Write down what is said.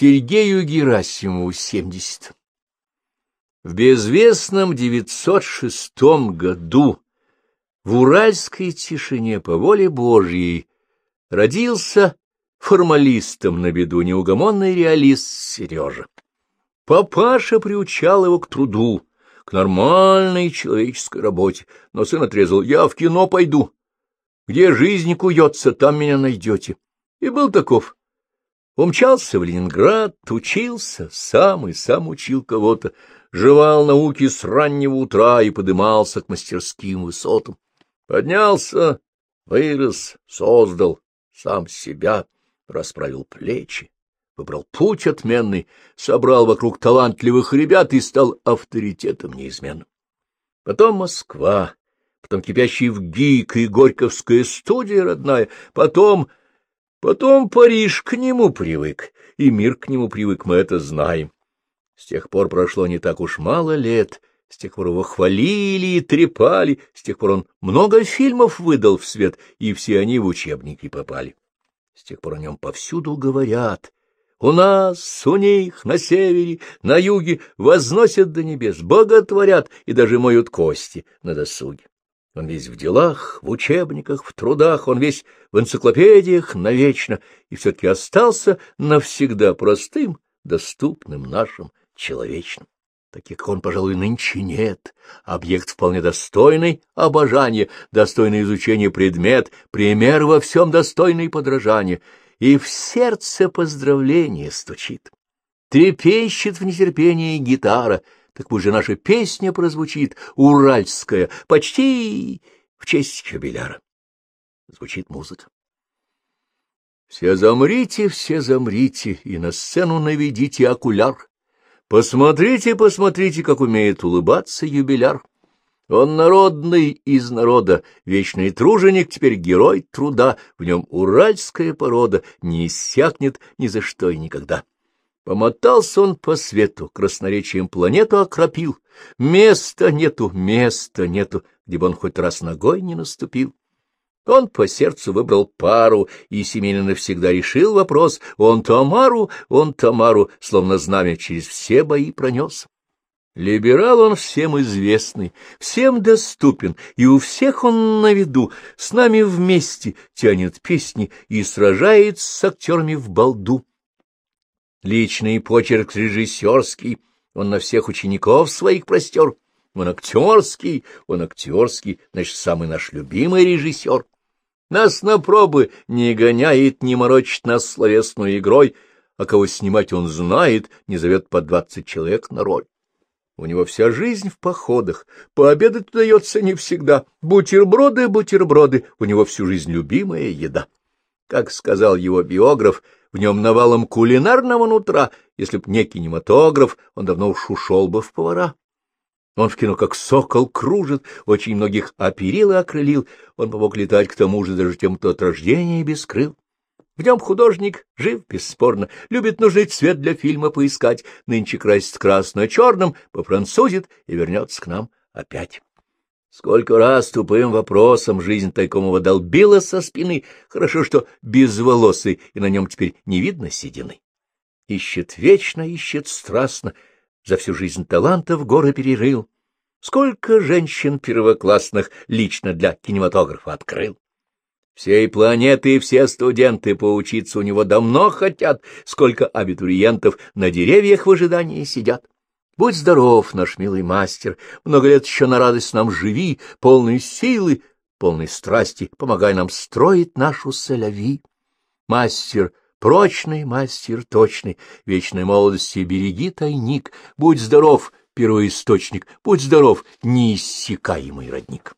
Сергею Герасимову, 70. В безвестном 906 году в уральской тишине по воле Божьей родился формалистом на беду неугомонный реалист Сережа. Папаша приучал его к труду, к нормальной человеческой работе, но сын отрезал «я в кино пойду, где жизнь куется, там меня найдете». И был таков. Умчался в Ленинград, учился, сам и сам учил кого-то, жевал науки с раннего утра и подымался к мастерским высотам. Поднялся, вырос, создал сам себя, расправил плечи, выбрал путь отменный, собрал вокруг талантливых ребят и стал авторитетом неизменным. Потом Москва, потом кипящий в ГИК и Горьковская студия родная, потом Потом Париж к нему привык, и мир к нему привык, мы это знаем. С тех пор прошло не так уж мало лет, с тех пор его хвалили и трепали, с тех пор он много фильмов выдал в свет, и все они в учебники попали. С тех пор о нем повсюду говорят. У нас, у них, на севере, на юге возносят до небес, боготворят и даже моют кости на досуге. Он весь в делах, в учебниках, в трудах, он весь в энциклопедиях навечно, и все-таки остался навсегда простым, доступным нашим, человечным. Таких, как он, пожалуй, нынче нет. Объект вполне достойный обожания, достойный изучения предмет, пример во всем достойный подражания. И в сердце поздравление стучит. Трепещет в нетерпении гитара — так пусть же наша песня прозвучит, уральская, почти в честь юбиляра. Звучит музыка. Все замрите, все замрите, и на сцену наведите окуляр. Посмотрите, посмотрите, как умеет улыбаться юбиляр. Он народный из народа, вечный труженик, теперь герой труда, в нем уральская порода не иссякнет ни за что и никогда. Помотался он по свету, красноречием планету окропил. Места нету, места нету, где бы он хоть раз ногой не наступил. Он по сердцу выбрал пару и семейно навсегда решил вопрос. Он Тамару, он Тамару, словно знамя через все бои пронес. Либерал он всем известный, всем доступен, и у всех он на виду, с нами вместе тянет песни и сражается с актерами в балду. Личный почерк режиссерский, он на всех учеников своих простер. Он актерский, он актерский, значит, самый наш любимый режиссер. Нас на пробы не гоняет, не морочит нас словесной игрой, а кого снимать он знает, не зовет по двадцать человек на роль. У него вся жизнь в походах, пообедать удается не всегда. Бутерброды, бутерброды, у него всю жизнь любимая еда. Как сказал его биограф, в нем навалом кулинарного нутра, если б не кинематограф, он давно уж ушел бы в повара. Он в кино как сокол кружит, очень многих оперил и окрылил, он помог летать к тому же даже тем, кто от рождения без крыл. В нем художник жив, бесспорно, любит нужный цвет для фильма поискать, нынче красит красно-черным, пофранцузит и вернется к нам опять. Сколько раз тупым вопросом жизнь Тайкомова долбила со спины, хорошо, что безволосый, и на нем теперь не видно седины. Ищет вечно, ищет страстно, за всю жизнь талантов горы перерыл. Сколько женщин первоклассных лично для кинематографа открыл. Всей планеты все студенты поучиться у него давно хотят, сколько абитуриентов на деревьях в ожидании сидят. Будь здоров, наш милый мастер, много лет еще на радость нам живи, полной силы, полной страсти, помогай нам строить нашу соляви. Мастер прочный, мастер точный, вечной молодости береги тайник, будь здоров, первоисточник, будь здоров, неиссякаемый родник.